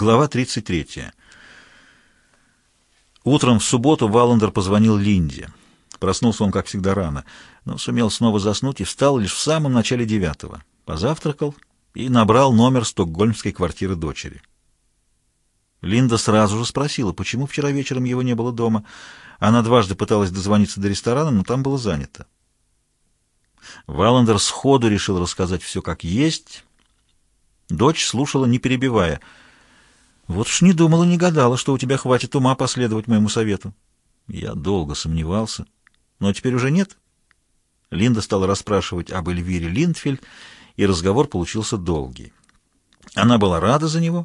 Глава 33. Утром в субботу Валандер позвонил Линде. Проснулся он, как всегда, рано, но сумел снова заснуть и встал лишь в самом начале девятого. Позавтракал и набрал номер стокгольмской квартиры дочери. Линда сразу же спросила, почему вчера вечером его не было дома. Она дважды пыталась дозвониться до ресторана, но там было занято. Валандер сходу решил рассказать все как есть. Дочь слушала, не перебивая — вот уж не думала, не гадала, что у тебя хватит ума последовать моему совету. Я долго сомневался, но теперь уже нет. Линда стала расспрашивать об Эльвире Линдфельд, и разговор получился долгий. Она была рада за него,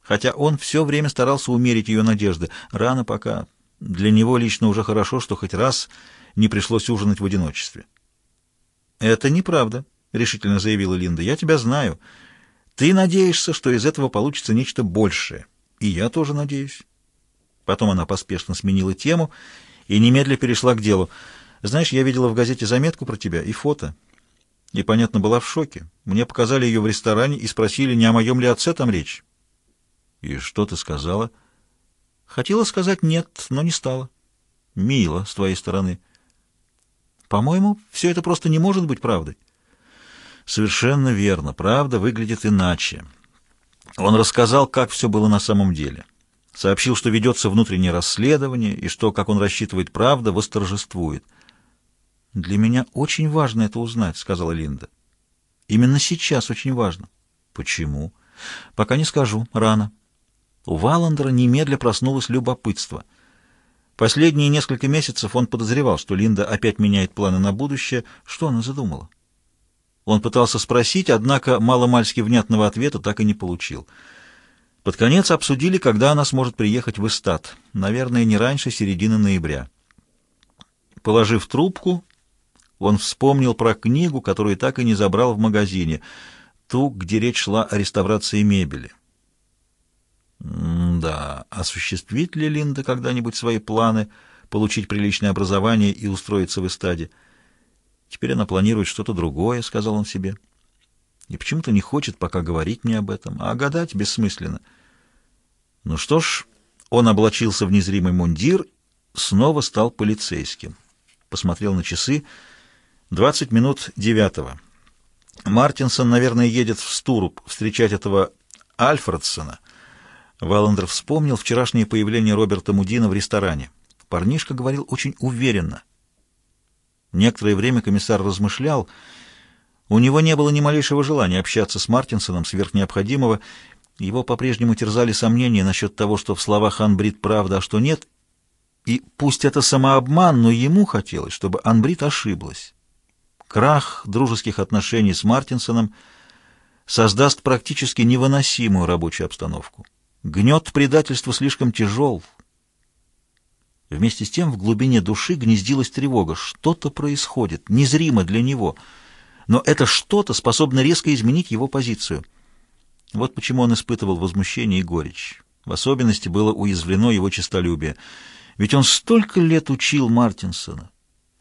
хотя он все время старался умерить ее надежды. Рано пока. Для него лично уже хорошо, что хоть раз не пришлось ужинать в одиночестве. «Это неправда», — решительно заявила Линда. «Я тебя знаю». Ты надеешься, что из этого получится нечто большее. И я тоже надеюсь. Потом она поспешно сменила тему и немедля перешла к делу. Знаешь, я видела в газете заметку про тебя и фото. И, понятно, была в шоке. Мне показали ее в ресторане и спросили, не о моем ли отце там речь. И что ты сказала? Хотела сказать нет, но не стала. Мило с твоей стороны. По-моему, все это просто не может быть правдой. Совершенно верно. Правда выглядит иначе. Он рассказал, как все было на самом деле. Сообщил, что ведется внутреннее расследование и что, как он рассчитывает, правда восторжествует. «Для меня очень важно это узнать», — сказала Линда. «Именно сейчас очень важно». «Почему?» «Пока не скажу. Рано». У Валандера немедля проснулось любопытство. Последние несколько месяцев он подозревал, что Линда опять меняет планы на будущее. Что она задумала? Он пытался спросить, однако маломальски внятного ответа так и не получил. Под конец обсудили, когда она сможет приехать в Истат. Наверное, не раньше середины ноября. Положив трубку, он вспомнил про книгу, которую так и не забрал в магазине, ту, где речь шла о реставрации мебели. М да, осуществит ли Линда когда-нибудь свои планы получить приличное образование и устроиться в Истаде? Теперь она планирует что-то другое, — сказал он себе. И почему-то не хочет пока говорить мне об этом, а гадать бессмысленно. Ну что ж, он облачился в незримый мундир, снова стал полицейским. Посмотрел на часы. Двадцать минут девятого. Мартинсон, наверное, едет в Стуруб встречать этого Альфредсона. Валандер вспомнил вчерашнее появление Роберта Мудина в ресторане. Парнишка говорил очень уверенно — Некоторое время комиссар размышлял. У него не было ни малейшего желания общаться с Мартинсоном сверх необходимого. Его по-прежнему терзали сомнения насчет того, что в словах Анбрид правда, а что нет. И пусть это самообман, но ему хотелось, чтобы Анбрид ошиблась. Крах дружеских отношений с Мартинсоном создаст практически невыносимую рабочую обстановку. Гнет предательства слишком тяжел, Вместе с тем в глубине души гнездилась тревога. Что-то происходит, незримо для него. Но это что-то способно резко изменить его позицию. Вот почему он испытывал возмущение и горечь. В особенности было уязвлено его честолюбие. Ведь он столько лет учил Мартинсона.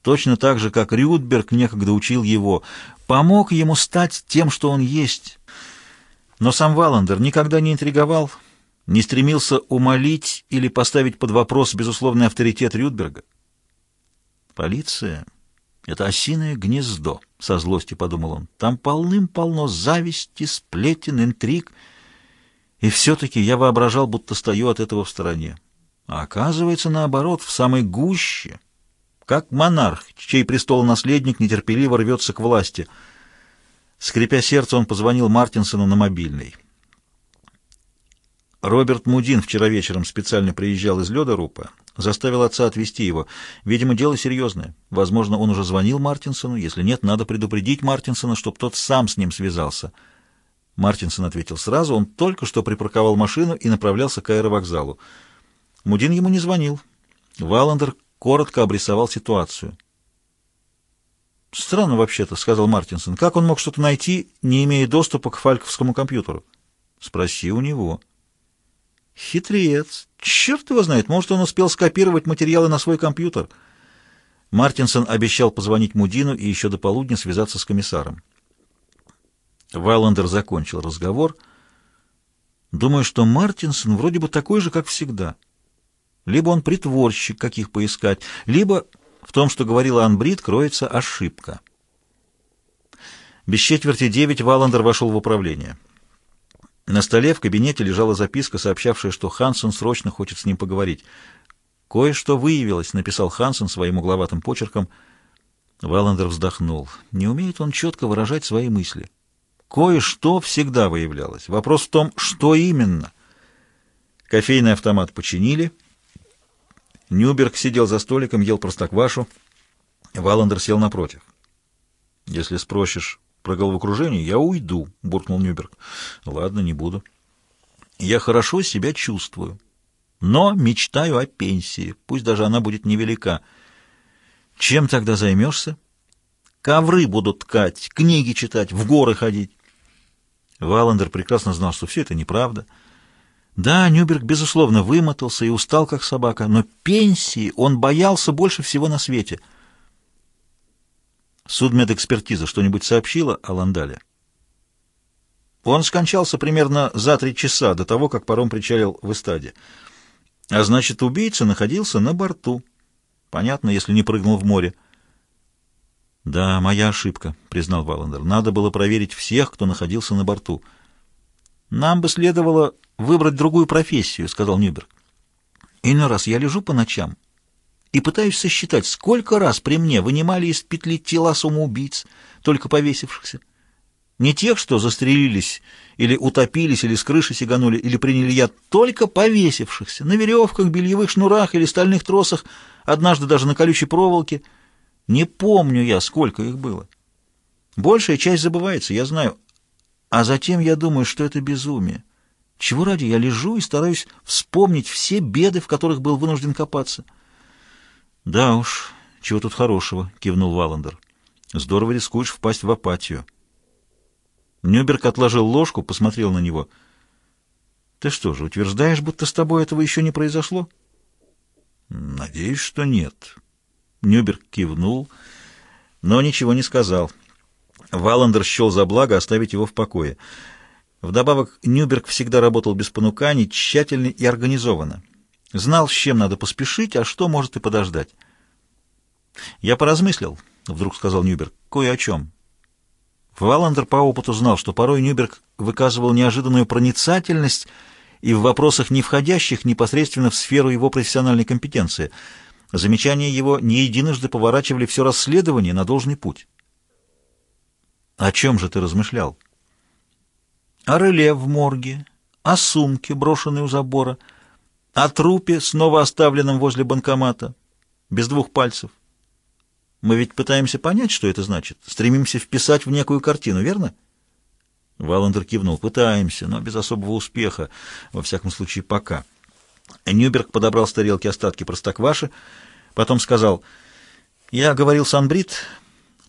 Точно так же, как Рюдберг некогда учил его. Помог ему стать тем, что он есть. Но сам Валандер никогда не интриговал, не стремился умолить или поставить под вопрос безусловный авторитет Рюдберга. Полиция — это осиное гнездо, — со злостью подумал он. Там полным-полно зависти, сплетен, интриг. И все-таки я воображал, будто стою от этого в стороне. А оказывается, наоборот, в самой гуще, как монарх, чей престол-наследник нетерпеливо рвется к власти. Скрипя сердце, он позвонил Мартинсону на мобильный. Роберт Мудин вчера вечером специально приезжал из Ледорупа, заставил отца отвезти его. Видимо, дело серьезное. Возможно, он уже звонил Мартинсону. Если нет, надо предупредить Мартинсона, чтобы тот сам с ним связался. Мартинсон ответил сразу. Он только что припарковал машину и направлялся к аэровокзалу. Мудин ему не звонил. Валандер коротко обрисовал ситуацию. «Странно вообще-то», — сказал Мартинсон. «Как он мог что-то найти, не имея доступа к фальковскому компьютеру?» «Спроси у него». Хитрец. Черт его знает, может, он успел скопировать материалы на свой компьютер. Мартинсон обещал позвонить Мудину и еще до полудня связаться с комиссаром. Вайландер закончил разговор. Думаю, что Мартинсон вроде бы такой же, как всегда. Либо он притворщик, каких поискать, либо в том, что говорила Анбрид, кроется ошибка. Без четверти девять Валандер вошел в управление. На столе в кабинете лежала записка, сообщавшая, что Хансен срочно хочет с ним поговорить. «Кое-что выявилось», — написал Хансен своим угловатым почерком. Валандер вздохнул. Не умеет он четко выражать свои мысли. Кое-что всегда выявлялось. Вопрос в том, что именно. Кофейный автомат починили. Нюберг сидел за столиком, ел простоквашу. Валандер сел напротив. «Если спросишь про головокружение, я уйду», — буркнул Нюберг. «Ладно, не буду. Я хорошо себя чувствую, но мечтаю о пенсии, пусть даже она будет невелика. Чем тогда займешься?» Ковры будут ткать, книги читать, в горы ходить. Валандер прекрасно знал, что все это неправда. Да, Нюберг, безусловно, вымотался и устал, как собака, но пенсии он боялся больше всего на свете. Судмедэкспертиза что-нибудь сообщила о Ландале? Он скончался примерно за три часа до того, как паром причалил в эстаде. А значит, убийца находился на борту. Понятно, если не прыгнул в море. «Да, моя ошибка», — признал Валандер. «Надо было проверить всех, кто находился на борту». «Нам бы следовало выбрать другую профессию», — сказал Нюберг. «Иной раз я лежу по ночам и пытаюсь сосчитать, сколько раз при мне вынимали из петли тела самоубийц, только повесившихся. Не тех, что застрелились или утопились, или с крыши сиганули, или приняли яд, только повесившихся, на веревках, бельевых шнурах или стальных тросах, однажды даже на колючей проволоке — не помню я, сколько их было. Большая часть забывается, я знаю. А затем я думаю, что это безумие. Чего ради я лежу и стараюсь вспомнить все беды, в которых был вынужден копаться. Да уж, чего тут хорошего, кивнул Валандер. Здорово рискуешь впасть в апатию. Нюберг отложил ложку, посмотрел на него. Ты что же, утверждаешь, будто с тобой этого еще не произошло? Надеюсь, что нет. Нюберг кивнул, но ничего не сказал. Валандер счел за благо оставить его в покое. Вдобавок, Нюберг всегда работал без понуканий, тщательно и организованно. Знал, с чем надо поспешить, а что может и подождать. «Я поразмыслил», — вдруг сказал Нюберг, — «кое о чем». Валандер по опыту знал, что порой Нюберг выказывал неожиданную проницательность и в вопросах, не входящих непосредственно в сферу его профессиональной компетенции — Замечания его не единожды поворачивали все расследование на должный путь. «О чем же ты размышлял?» «О реле в морге, о сумке, брошенной у забора, о трупе, снова оставленном возле банкомата, без двух пальцев. Мы ведь пытаемся понять, что это значит, стремимся вписать в некую картину, верно?» Валандер кивнул. «Пытаемся, но без особого успеха, во всяком случае, пока». Нюберг подобрал с тарелки остатки простокваши, потом сказал, «Я говорил с Анбрид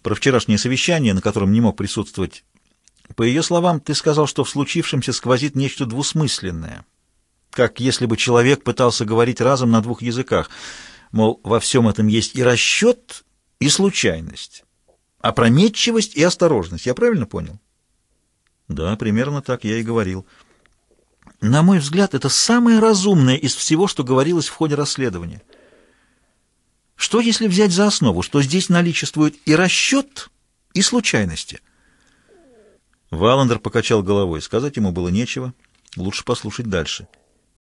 про вчерашнее совещание, на котором не мог присутствовать. По ее словам, ты сказал, что в случившемся сквозит нечто двусмысленное, как если бы человек пытался говорить разом на двух языках, мол, во всем этом есть и расчет, и случайность, опрометчивость и осторожность. Я правильно понял?» «Да, примерно так я и говорил». На мой взгляд, это самое разумное из всего, что говорилось в ходе расследования. Что если взять за основу, что здесь наличествует и расчет, и случайности? Валандер покачал головой. Сказать ему было нечего. Лучше послушать дальше. —